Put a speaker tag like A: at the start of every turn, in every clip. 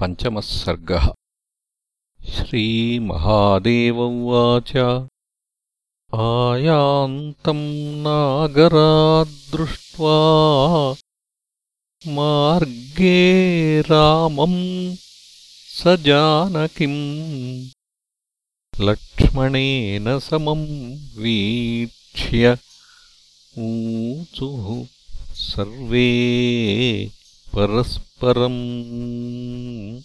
A: पञ्चमः सर्गः। श्रीमहादेव उवाच आयान्तम् नागराद्दृष्ट्वा मार्गे रामम् स जानकिम् लक्ष्मणेन समम् वीक्ष्य ऊचुः सर्वे परस्परम्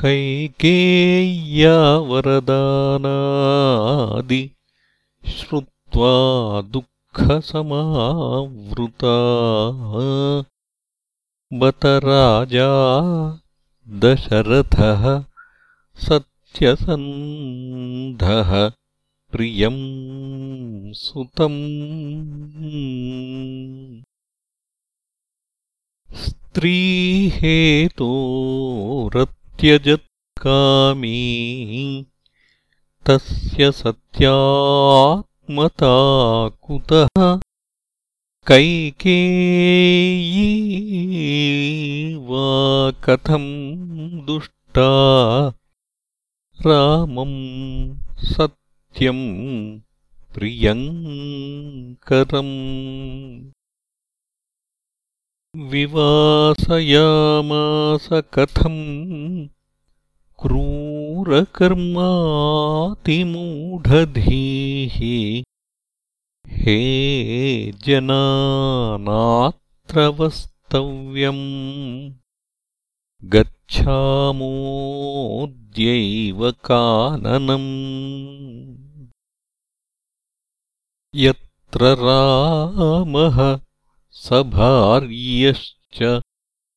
A: कैकेय्यावरदानादि श्रुत्वा दुःखसमावृता। बत राजा दशरथः सत्यसन्धः प्रियम् सुतम् स्त्रीहेतोरत्यजत्कामी तस्य सत्यात्मता कुतः? कैकेयी वा कथम् दुष्टा? रामम् सत्यम् प्रियङ्करम् विवासयामास कथम् क्रूरकर्मातिमूढधीः। हे जनानात्र वस्तव्यम् गच्छामोऽद्यैव काननम्। यत्र रामः स भार्यश्च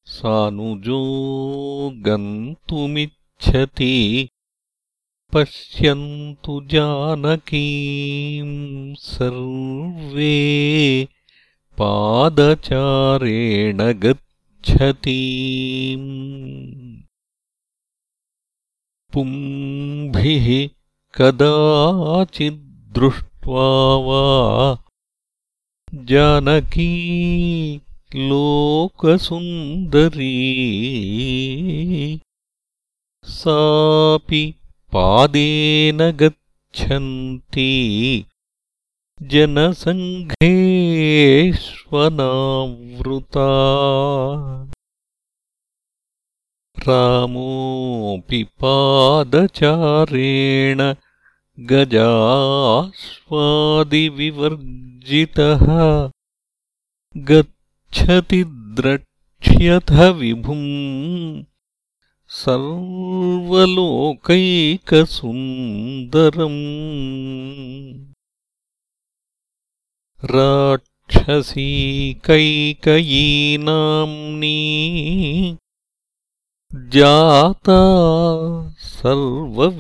A: सानुजो गन्तुमिच्छति। पश्यन्तु जानकीम् सर्वे पादचारेण गच्छति पुंभिः कदाचिद्दृष्ट्वा वा जानकी लोकसुन्दरी। सापि पादेन गच्छन्ति। जनसङ्घेष्वनावृता। रामोऽपि पादचारेण गजास्वादिविवर्ग जितः गच्छति द्रक्ष्यथ विभुम् सर्वलोकैकसुन्दरम्। राक्षसी कैकयीनाम्नी जाता सर्वविनाशिनी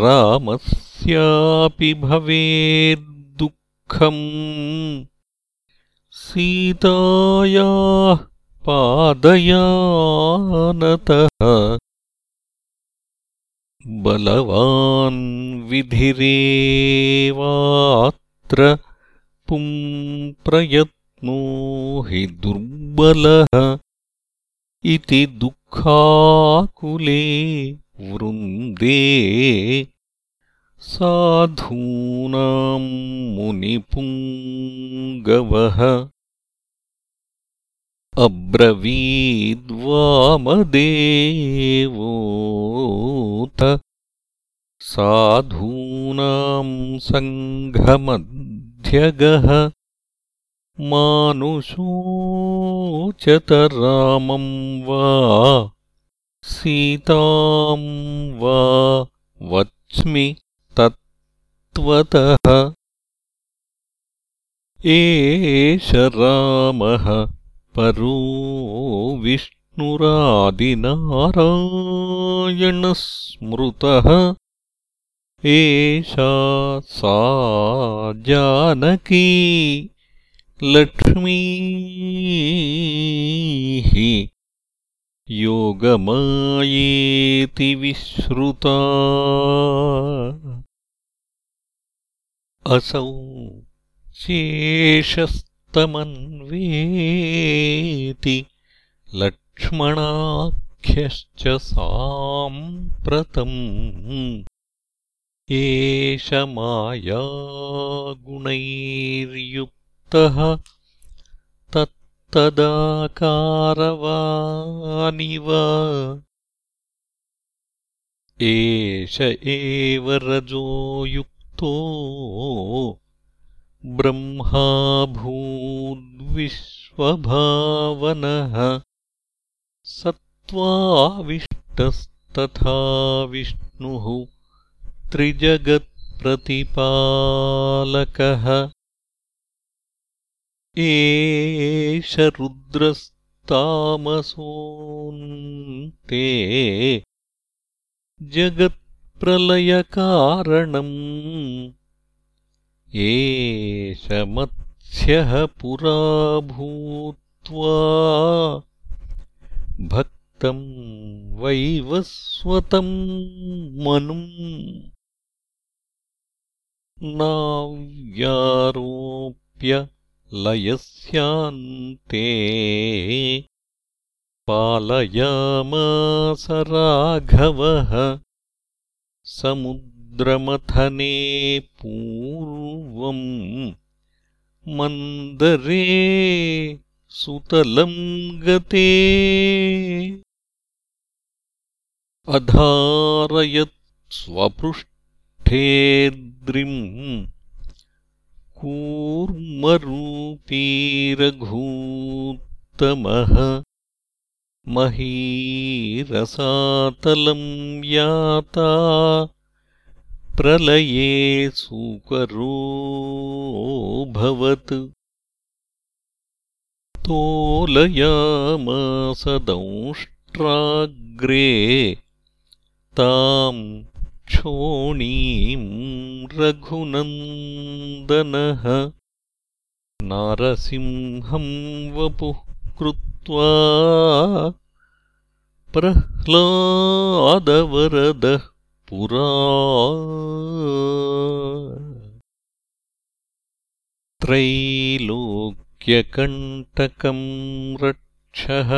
A: रामस्यापि भवेद्दुःखम्। सीतायाः पादयानतः बलवान् विधिरेवात्र पुंप्रयत्नो हि दुर्बलः इति दुःखाकुले वृन्दे साधूनाम् मुनिपुङ्गवः। अब्रवीद्वामदेवोत साधूनाम् सङ्घमध्यगः। मानुषोचतरामम् वा सीताम् वा वच्मि तत्त्वतः। एष रामः परो विष्णुरादिनारायणस्मृतः। एषा सा जानकी लक्ष्मीः योगमायेति विश्रुता। असौ शेषस्तु तमन्वेति लक्ष्मणाख्यश्च साम्प्रतम्। एष मायागुणैर्युक्तः तत्तदाकारवानिव एष एव रजो युक्तो ब्रह्माभूद्विश्वभावनः सत्त्वाविष्टस्तथा विष्णुः त्रिजगत्प्रतिपालकः एष रुद्रस्तामसोऽन्ते जगत्प्रलयकारणम् एष मत्स्यः पुरा भूत्वा भक्तम् वैवस्वतम् मनुम् नाव्यारोप्य लयस्यान्ते पालयामास राघवः समुद्रमथने पूर्वम् मन्दरे सुतलम् गते। अधारयत् स्वपृष्ठेद्रिम् कूर्मरूपीरघूत्तमः महीरसातलम् याता। प्रलये सुकरोऽभवत् तोलयामासदंष्ट्राग्रे ताम् क्षोणीम् रघुनन्दनः नारसिंहम् वपुः कृत्वा प्रह्लादवरदः पुरा। त्रैलोक्यकण्टकम् रक्षः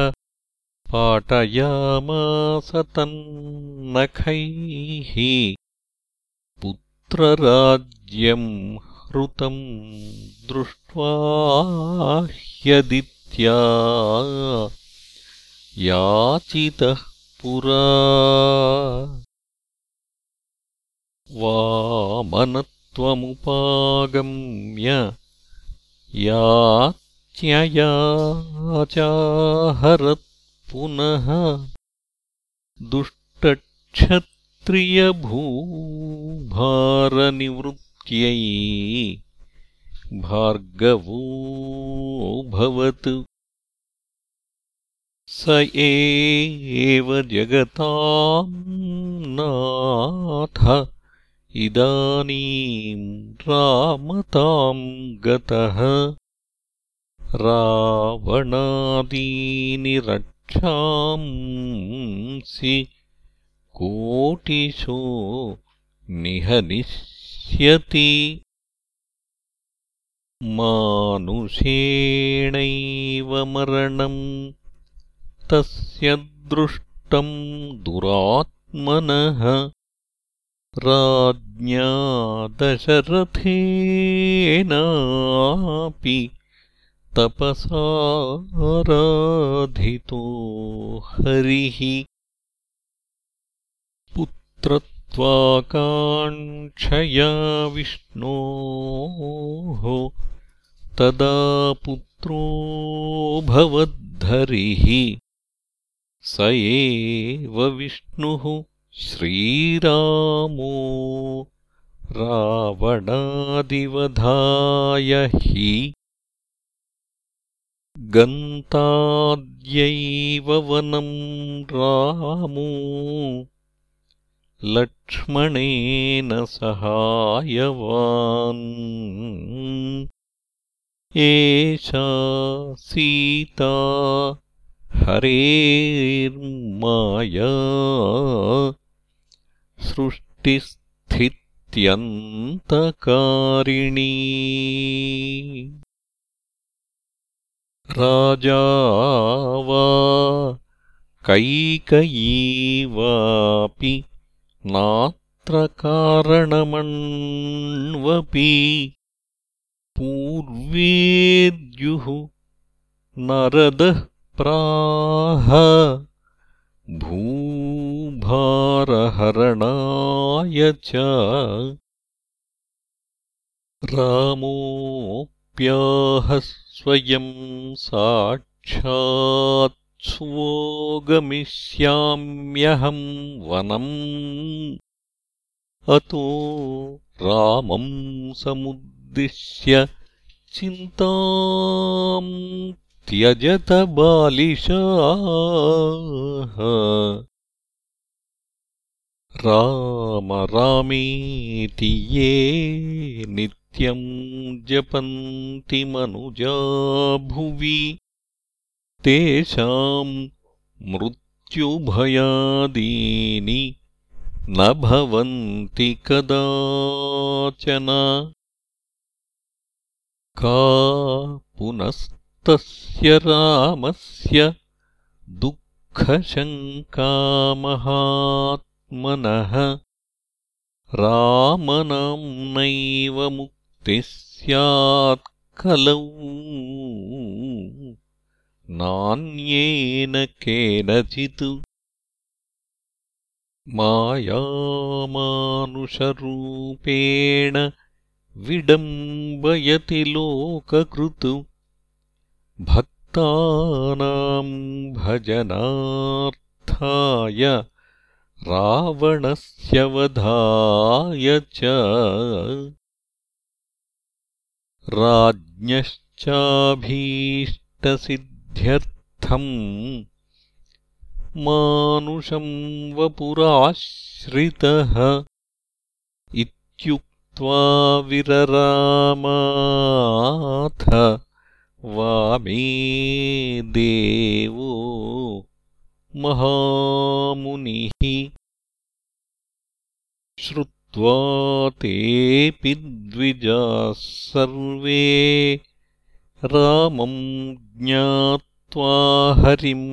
A: पाटयामास तन्नखैः पुत्रराज्यम् हृतम् दृष्ट्वा ह्यदित्या याचितः पुरा वामनत्वमुपागम्य याच्ययाचाहरत् पुनः दुष्टक्षत्रियभूभारनिवृत्त्यै भार्गवोऽभवत् स एव जगताम् नाथ इदानीम् रामताम् गतः। रावणादीनि रक्षांसि कोटिशो निहनिष्यति। मानुषेणैव मरणम् तस्य दृष्टम् दुरात्मनः। राज्ञा दशरथेनापि तपसाराधितो हरिः। पुत्रत्वाकाङ्क्षया विष्णोः। तदा पुत्रो भवद्धरिः। स एव विष्णुः श्रीरामो रावणादिवधाय हि गन्ताद्यैव वनम् रामो। लक्ष्मणेन सहायवान्। एषा सीता हरेर्माया। सृष्टिस्थित्यन्तकारिणी राजा वा कैकयी वापि नात्र कारणमण्वपि पूर्वेद्युः नरदः प्राह भूभारहरणाय च रामोऽप्याह स्वयं साक्षात्स्वोगमिष्याम्यहम् वनम् अतो रामं समुद्दिश्य चिन्ताम् त्यजत बालिशाः राम रामेति ये नित्यम् भुवि। तेषाम् मृत्युभयादीनि न भवन्ति कदाचन। का पुनस्तस्य रामस्य दुःखशङ्कामहात्मनः रामनाम्नैव मुक्तिः स्यात् कलौ नान्येन केनचित् मायामानुषरूपेण विडम्बयति लोककृत्। भक्तानाम् भजनार्थाय रावणस्य वधाय च। राज्ञश्चाभीष्टसिद्ध्यर्थम् मानुषम् वपुराश्रितः इत्युक्त्वा विररामाथ। वामे देवो महामुनिः श्रुत्वा तेऽपि द्विजाः सर्वे रामम् ज्ञात्वा हरिम्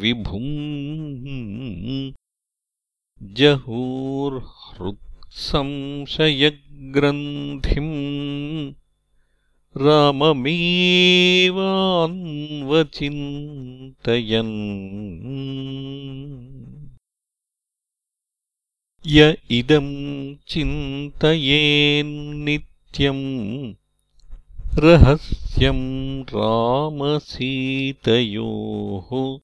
A: विभुम् जहूर्हृत्संशयग्रन्थिम् राममेवान्वचिन्तयन्। य इदम् चिन्तयेन्नित्यम् रहस्यम् रामसीतयोः।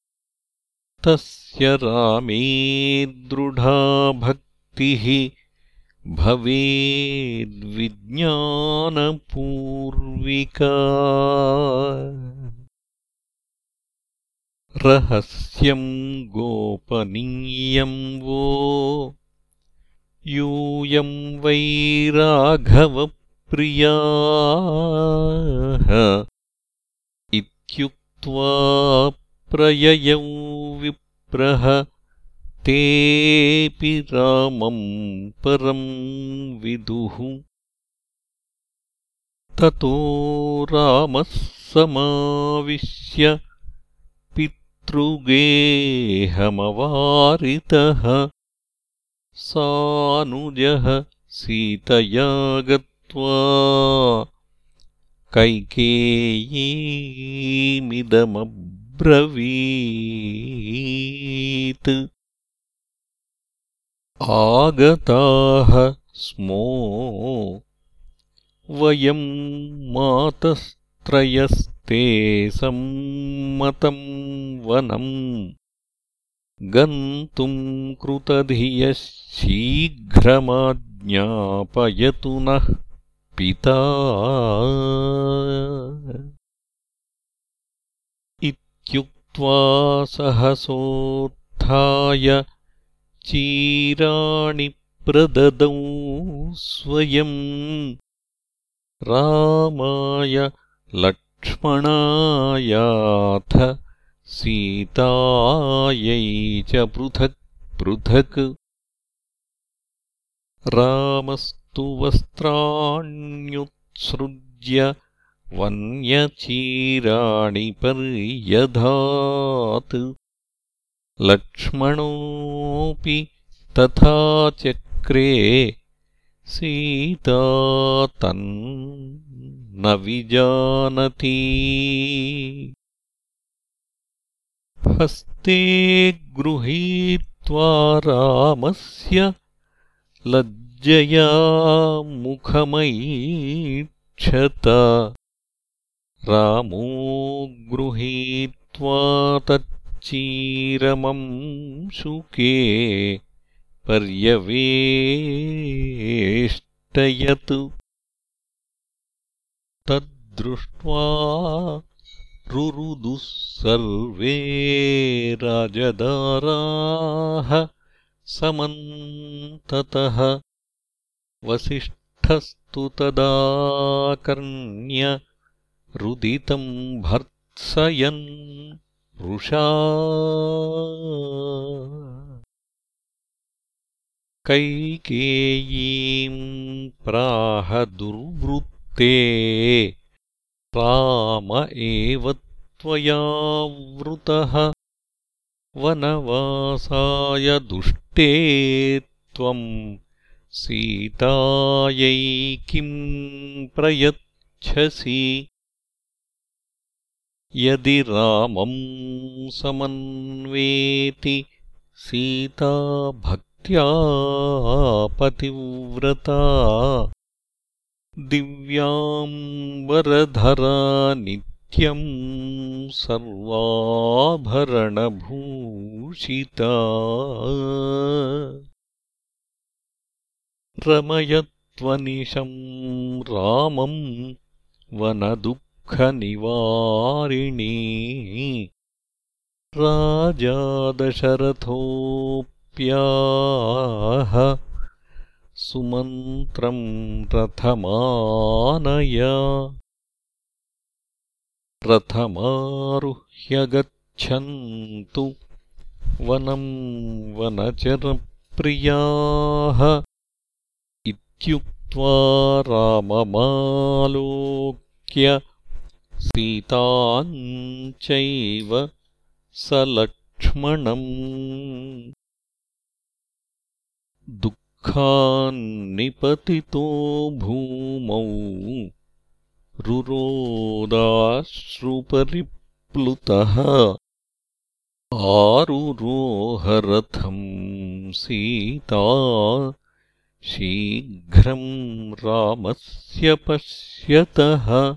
A: तस्य रामे दृढा भक्तिः भवेद्विज्ञानपूर्विका। रहस्यम् गोपनीयम् वो यूयम् वैराघवप्रियाः। इत्युक्त्वा प्रययौ विप्रः तेऽपि रामम् परम् विदुः। ततो रामः समाविश्य पितृगेहमवारितः। सानुजः सीतया गत्वा कैकेयीमिदमब्रवीत् आगताः स्मो वयम् मातस्त्रयस्ते सम्मतम् वनम् गन्तुम् कृतधियः शीघ्रमाज्ञापयतु नः पिता। इत्युक्त्वा सहसोत्थाय चीराणि प्रददौ स्वयम् रामाय लक्ष्मणायाथ सीतायै च पृथक् पृथक्। रामस्तु वस्त्राण्युत्सृज्य वन्यचीराणि पर्यधात् लक्ष्मणोऽपि तथा चक्रे सीता तन्न विजानति। हस्ते गृहीत्वा रामस्य लज्जया मुखमैक्षत रामो गृहीत्वा तच्चीरमं शुके पर्यवेष्टयत्। तद्दृष्ट्वा रुरुदुः सर्वे राजदाराः समन्ततः। वसिष्ठस्तु तदाकर्ण्य रुदितम् भर्त्सयन् रुषा कैकेयीम् प्राह दुर्वृत्ते राम एव त्वया वृतः। वनवासाय दुष्टे त्वम् सीतायै किम् प्रयच्छसि यदि रामम् समन्वेति सीता भक्त्या पतिव्रता दिव्याम्बरधरा नित्यम् सर्वाभरणभूषिता रमयत्वनिशम् रामम् वनदुःखनिवारिणी राजादशरथोऽप्याह सुमन्त्रम् रथमानया रथमारुह्यगच्छन्तु वनम् वनचरप्रियाः इत्युक्त्वा राममालोक्य सीताम् चैव स लक्ष्मणम् दुःखान्निपतितो भूमौ रुरोदाश्रुपरिप्लुतः। आरुरोहरथम् सीता शीघ्रम् रामस्य पश्यतः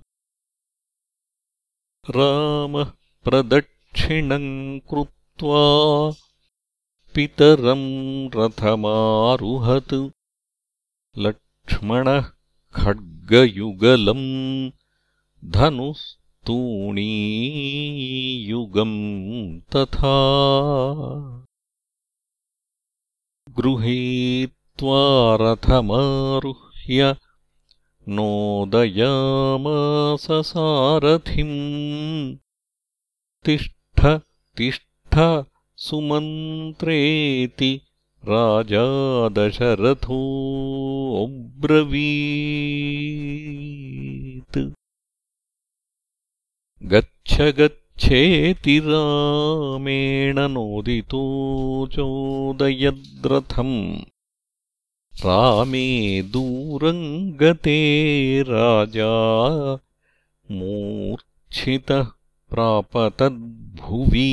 A: रामः प्रदक्षिणम् कृत्वा पितरम् रथमारुहत्। लक्ष्मणः खड्गयुगलम् धनुस्तूणीयुगम् तथा। गृहीत्वा रथमारुह्य नोदयामास सारथिम् तिष्ठ तिष्ठ सुमन्त्रेति राजा दशरथोऽब्रवीत् गच्छ गच्छेति रामेण नोदितो चोदयद्रथम् रामे दूरम् गते राजा मूर्च्छितः प्रापतद्भुवि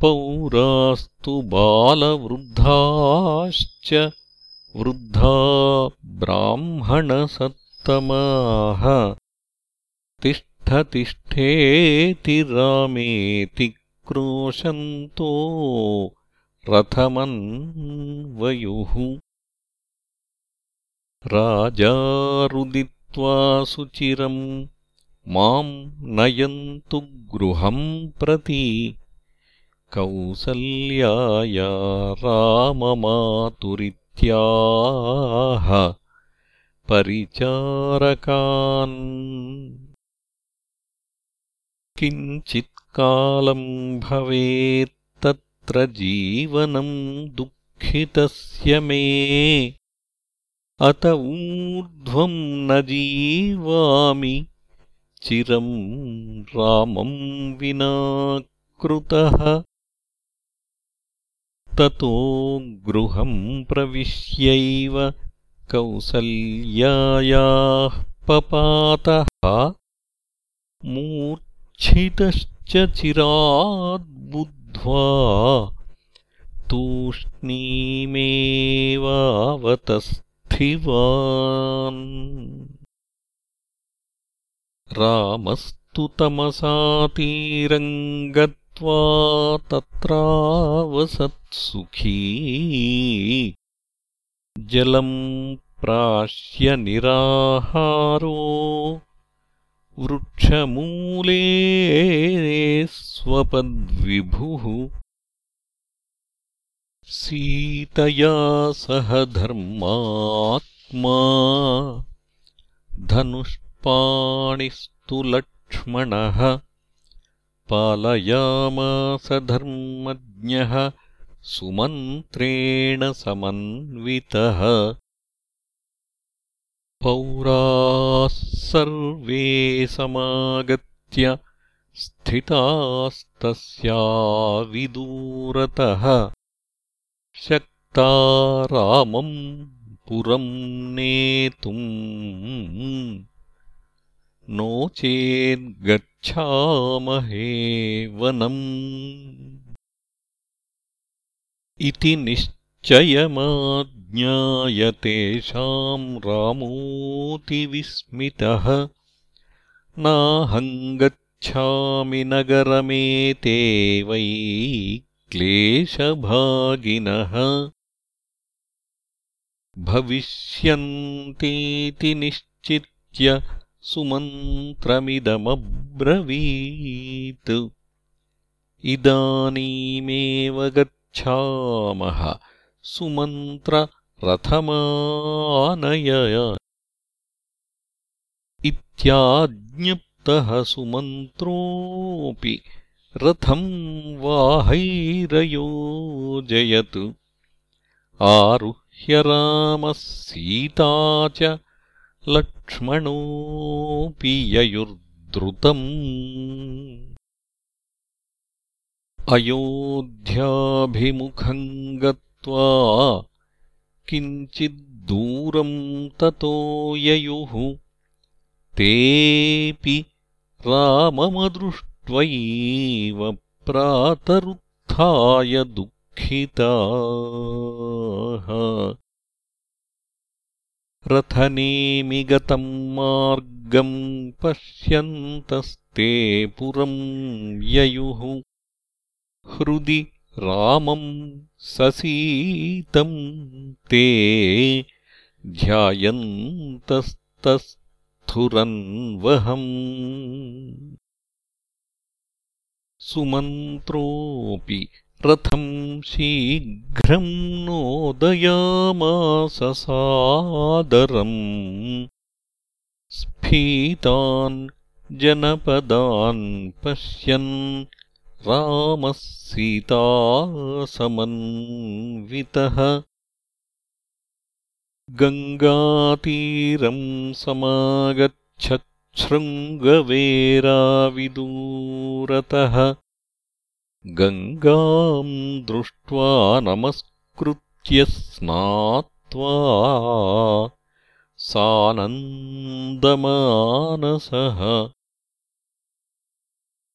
A: पौरास्तु बालवृद्धाश्च वृद्धा ब्राह्मणसत्तमाः तिष्ठतिष्ठेति रामेति क्रोशन्तो रथमन्वयुः राजारुदित्वा सुचिरम् माम् नयन्तु गृहम् प्रति कौसल्याया राममातुरित्याह परिचारकान्। किञ्चित्कालम् भवेत्तत्र जीवनम् दुःखितस्य मे। अत ऊर्ध्वम् न जीवामि चिरम् रामम् विना कृतः। ततो गृहम् प्रविश्यैव कौसल्यायाः पपातः। मूर्च्छितश्च चिराद्बुद्ध्वा तूष्णीमेवावतस्थिवान् रामस्तु तमसातीरम् गत्वा तत्रावसत्सुखी। जलम् प्राश्य निराहारो वृक्षमूले स्वपद्विभुः सीतया सह धर्मात्मा धनुष्पाणिस्तु लक्ष्मणः पालयामास धर्मज्ञः सुमन्त्रेण समन्वितः पौराः सर्वे समागत्य स्थितास्तस्या विदूरतः। शक्ता रामम् पुरम् नेतुम् नो चेद्गच्छामहे वनम्। इति निश्चयमाज्ञायतेषाम् रामोऽतिविस्मितः। नाहम् गच्छामि नगरमेते वै क्लेशभागिनः। भविष्यन्तीति निश्चित्य सुमन्त्रमिदमब्रवीत्। इदानीमेव गच्छामः सुमन्त्ररथमानय इत्याज्ञप्तः सुमन्त्रोऽपि रथम् वाहैरयोजयत्। आरुह्य रामः सीता च लक्ष्मणोऽपि ययुर्द्रुतम्। अयोध्याभिमुखम् गत्वा किञ्चिद्दूरम् ततो ययुः। तेऽपि राममदृष्ट त्वयैव प्रातरुत्थाय दुःखिताः। रथनेमिगतम् मार्गम् पश्यन्तस्ते पुरम् ययुः। हृदि रामम् ससीतम् ते ध्यायन्तस्तस्थुरन्वहम्। सुमन्त्रोऽपि रथम् शीघ्रम् सादरम्। स्फीतान् जनपदान् पश्यन् रामः सीतासमन्वितः गङ्गातीरम् समागच्छत् शृङ्गवेराविदूरतः गङ्गाम् दृष्ट्वा नमस्कृत्य स्नात्वा सानन्दमानसः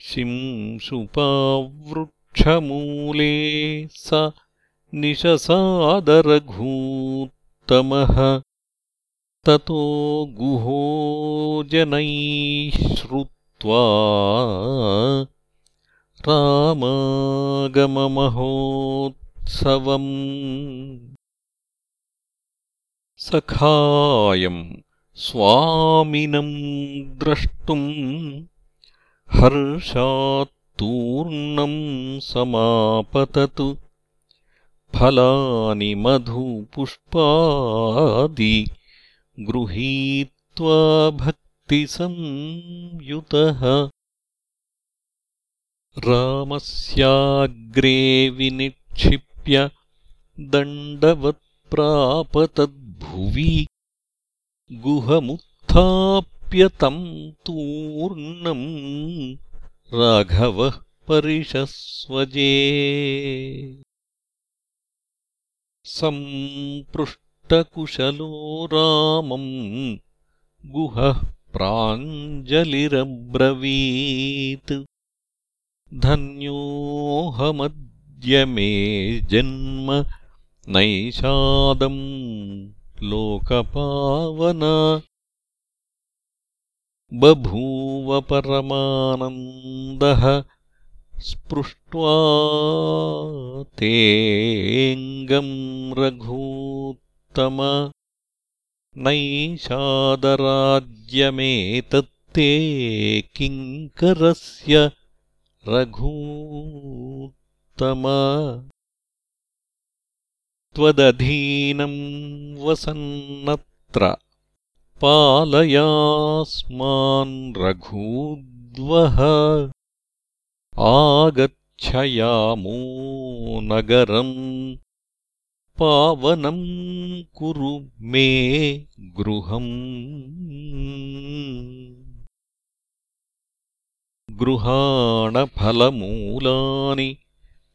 A: शिंशुपावृक्षमूले स निशसादरघूत्तमः। ततो गुहो जनैः श्रुत्वा रामागममहोत्सवम्। सखायम् स्वामिनम् द्रष्टुम् हर्षात्तूर्णम् समापततु। फलानि मधुपुष्पादि गृहीत्वा भक्तिसंयुतः। रामस्याग्रे विनिक्षिप्य दण्डवत्प्रापतद्भुवि। गुहमुत्थाप्य तम् तूर्णम् राघवः परिशस्वजे सम्पृष्टकुशलो रामम् गुहः प्राञ्जलिरब्रवीत्। धन्योऽहमद्य मे जन्म नैषादम् लोकपावन बभूव परमानन्दः स्पृष्ट्वा तेऽङ्गम् रघूत्तम नैषादराज्यमेतत्ते किङ्करस्य रघूत्तम। त्वदधीनम् वसन्नत्र पालयास्मान् रघूद्वः। आगच्छयामो नगरम् पावनम् कुरु मे गृहम्। गृहाणफलमूलानि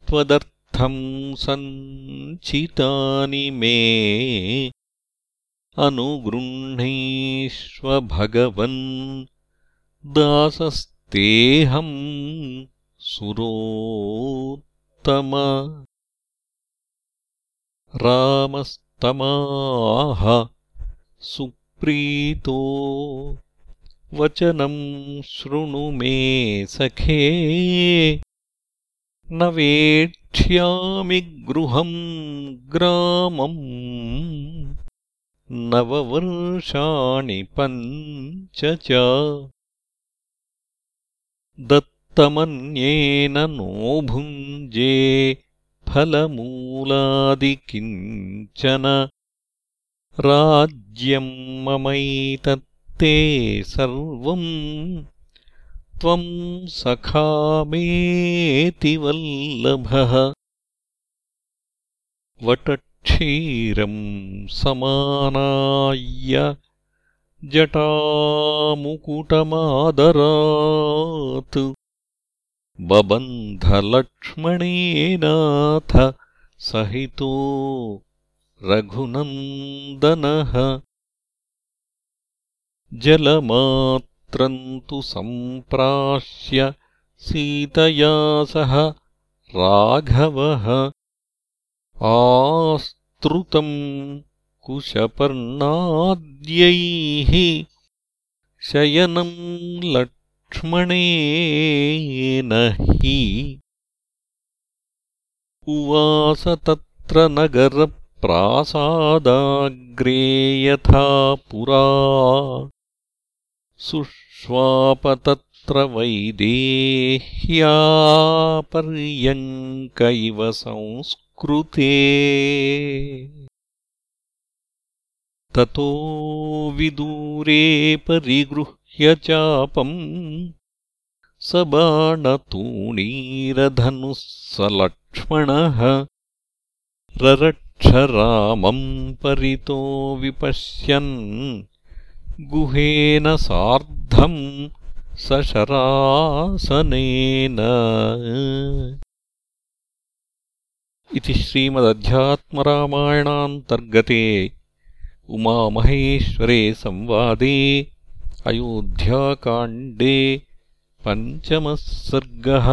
A: त्वदर्थम् सञ्चितानि मे अनुगृह्णीष्व भगवन् दासस्तेऽहम् सुरोत्तम। रामस्तमाह सुप्रीतो वचनम् शृणु मे सखे। न वेक्ष्यामि गृहम् ग्रामम् नववर्षाणि पञ्च च। दत्तमन्येन नो भुञ्जे फलमूलादिकिञ्चन। राज्यम् ममैतत्ते सर्वम् त्वम् सखामेति वल्लभः वटक्षीरम् समानाय्य जटामुकुटमादरात् बबन्धलक्ष्मणेनाथ सहितो रघुनन्दनः। जलमात्रम् तु सम्प्राश्य सीतया सह राघवः आस्तृतम् कुशपर्णाद्यैः शयनम् लक्ष्मणेन हि उवास तत्र नगरप्रासादाग्रे यथा पुरा। सुष्वापतत्र वैदेह्यापर्यङ्क इव संस्कृते ततो विदूरे परिगृह्य चापम् स बाणतूणीरधनुः स लक्ष्मणः ररक्षरामम् परितो विपश्यन्। गुहेन सार्धम् सशरासनेन इति श्रीमदध्यात्मरामायणान्तर्गते उमामहेश्वरे संवादे अयोध्याकाण्डे पञ्चमः सर्गः